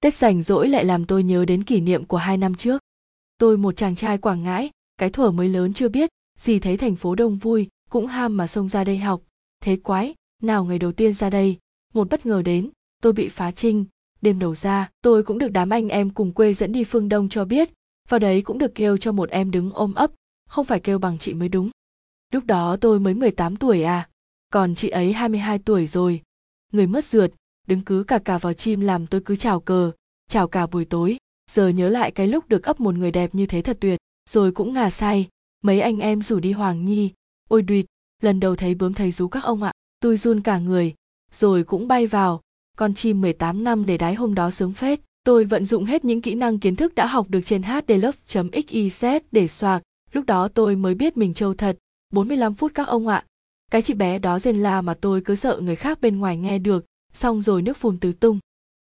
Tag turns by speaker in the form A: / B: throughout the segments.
A: tết rảnh rỗi lại làm tôi nhớ đến kỷ niệm của hai năm trước. Tôi một chàng trai quảng ngãi, cái thuở mới lớn chưa biết, gì thấy thành phố đông vui, cũng ham mà xông ra đây học. Thế quái, nào ngày đầu tiên ra đây. Một bất ngờ đến, tôi bị phá trinh. Đêm đầu ra, tôi cũng được đám anh em cùng quê dẫn đi phương đông cho biết. Vào đấy cũng được kêu cho một em đứng ôm ấp, không phải kêu bằng chị mới đúng. Lúc đó tôi mới 18 tuổi à. Còn chị ấy 22 tuổi rồi. Người mất ruột đứng cứ cả cả vào chim làm tôi cứ chào cờ. Chào cả buổi tối. Giờ nhớ lại cái lúc được ấp một người đẹp như thế thật tuyệt. Rồi cũng ngà say mấy anh em rủ đi hoàng nhi. Ôi đuyệt lần đầu thấy bướm thầy rú các ông ạ. Tôi run cả người. Rồi cũng bay vào. Con chim 18 năm để đái hôm đó sướng phết. Tôi vận dụng hết những kỹ năng kiến thức đã học được trên hdlove.xyz để soạc. Lúc đó tôi mới biết mình trâu thật. 45 phút các ông ạ. Cái chị bé đó rên la mà tôi cứ sợ người khác bên ngoài nghe được xong rồi nước phun tứ tung.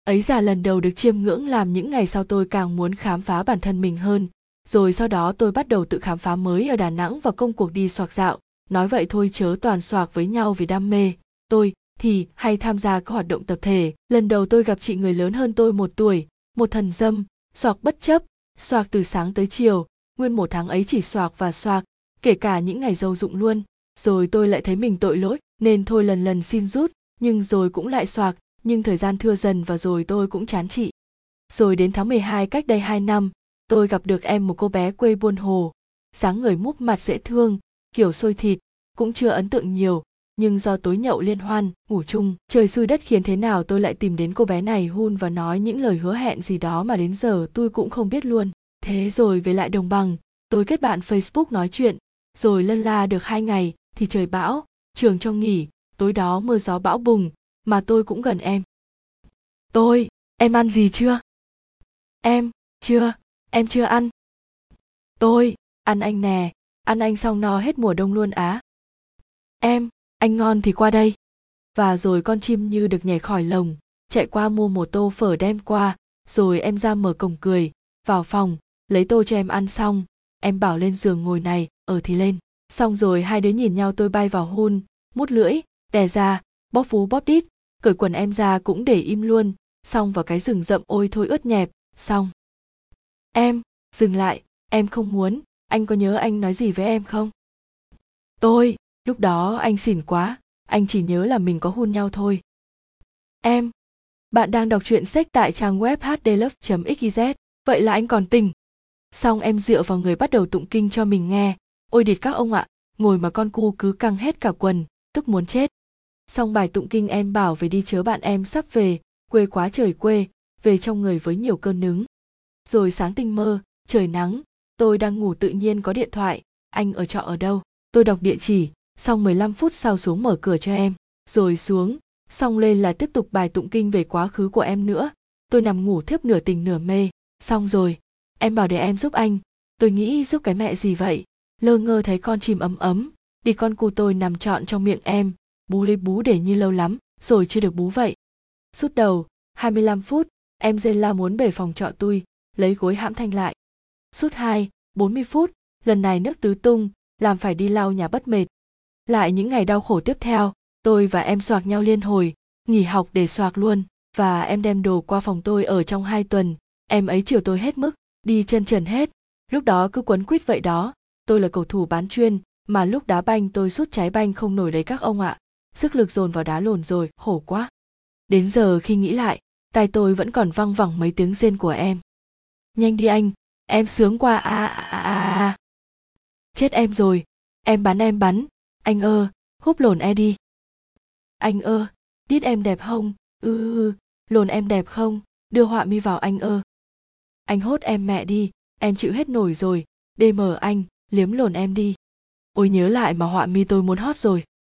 A: Ấy già lần đầu được chiêm ngưỡng làm những ngày sau tôi càng muốn khám phá bản thân mình hơn. Rồi sau đó tôi bắt đầu tự khám phá mới ở đà nẵng và công cuộc đi soạc dạo. Nói vậy thôi chớ toàn soạc với nhau vì đam mê. Tôi thì hay tham gia các hoạt động tập thể. Lần đầu tôi gặp chị người lớn hơn tôi một tuổi, một thần dâm, soạc bất chấp, soạc từ sáng tới chiều. Nguyên một tháng ấy chỉ soạc và soạc, kể cả những ngày dâu dụng luôn. Rồi tôi lại thấy mình tội lỗi, nên thôi lần lần xin rút nhưng rồi cũng lại soạc, nhưng thời gian thưa dần và rồi tôi cũng chán chị. Rồi đến tháng 12 cách đây 2 năm, tôi gặp được em một cô bé quê buôn hồ. Dáng người múp mặt dễ thương, kiểu sôi thịt, cũng chưa ấn tượng nhiều, nhưng do tối nhậu liên hoan, ngủ chung, trời xui đất khiến thế nào tôi lại tìm đến cô bé này hun và nói những lời hứa hẹn gì đó mà đến giờ tôi cũng không biết luôn. Thế rồi về lại đồng bằng, tôi kết bạn facebook nói chuyện, rồi lân la được hai ngày, thì trời bão, trường cho nghỉ tối đó mưa gió bão bùng, mà tôi cũng gần em. Tôi, em ăn gì chưa? Em chưa em chưa ăn. Tôi, ăn anh nè, ăn anh xong no hết mùa đông luôn á. Em, anh ngon thì qua đây. Và rồi con chim như được nhảy khỏi lồng, chạy qua mua một tô phở đem qua, rồi em ra mở cổng cười, vào phòng, lấy tô cho em ăn xong. Em bảo lên giường ngồi này, ở thì lên. Xong rồi hai đứa nhìn nhau tôi bay vào hôn, mút lưỡi đè ra, bóp phú bóp đít, cởi quần em ra cũng để im luôn, xong vào cái rừng rậm ôi thôi ướt nhẹp, xong. Em, dừng lại, em không muốn, anh có nhớ anh nói gì với em không? Tôi, lúc đó anh xỉn quá, anh chỉ nhớ là mình có hôn nhau thôi. Em, bạn đang đọc truyện sách tại trang web hdlove xyz vậy là anh còn tình xong em dựa vào người bắt đầu tụng kinh cho mình nghe. Ôi địt các ông ạ, ngồi mà con cu cứ căng hết cả quần, tức muốn chết xong bài tụng kinh em bảo về đi chớ bạn em sắp về, quê quá trời quê, về trong người với nhiều cơn nứng. Rồi sáng tinh mơ, trời nắng, tôi đang ngủ tự nhiên có điện thoại, anh ở trọ ở đâu? Tôi đọc địa chỉ xong 15 phút sau xuống mở cửa cho em. Rồi xuống, xong lên là tiếp tục bài tụng kinh về quá khứ của em nữa. Tôi nằm ngủ thiếp nửa tình nửa mê. Xong rồi, em bảo để em giúp anh. Tôi nghĩ giúp cái mẹ gì vậy? Lơ ngơ thấy con chim ấm ấm, đi con cu tôi nằm trọn trong miệng em bú lấy bú để như lâu lắm rồi chưa được bú vậy. Sút đầu 25 phút em dên la muốn về phòng trọ tôi lấy gối hãm thanh lại. Sút 2, 40 phút lần này nước tứ tung làm phải đi lau nhà bất mệt. Lại những ngày đau khổ tiếp theo tôi và em soạc nhau liên hồi nghỉ học để soạc luôn và em đem đồ qua phòng tôi ở trong hai tuần. Em ấy chiều tôi hết mức đi chân trần hết. Lúc đó cứ quấn quýt vậy đó tôi là cầu thủ bán chuyên mà lúc đá banh tôi sút trái banh không nổi đấy các ông ạ sức lực dồn vào đá lồn rồi khổ quá. Đến giờ khi nghĩ lại tai tôi vẫn còn văng vẳng mấy tiếng rên của em. Nhanh đi anh em sướng qua a a a a chết em rồi em bắn em bắn. Anh ơ húp lồn e đi. Anh ơ đít em đẹp không? Ư ừ, lồn em đẹp không? Đưa họa mi vào anh ơ. Anh hốt em mẹ đi em chịu hết nổi rồi. Đê mờ anh liếm lồn em đi. Ôi nhớ lại mà họa mi tôi muốn hót rồi.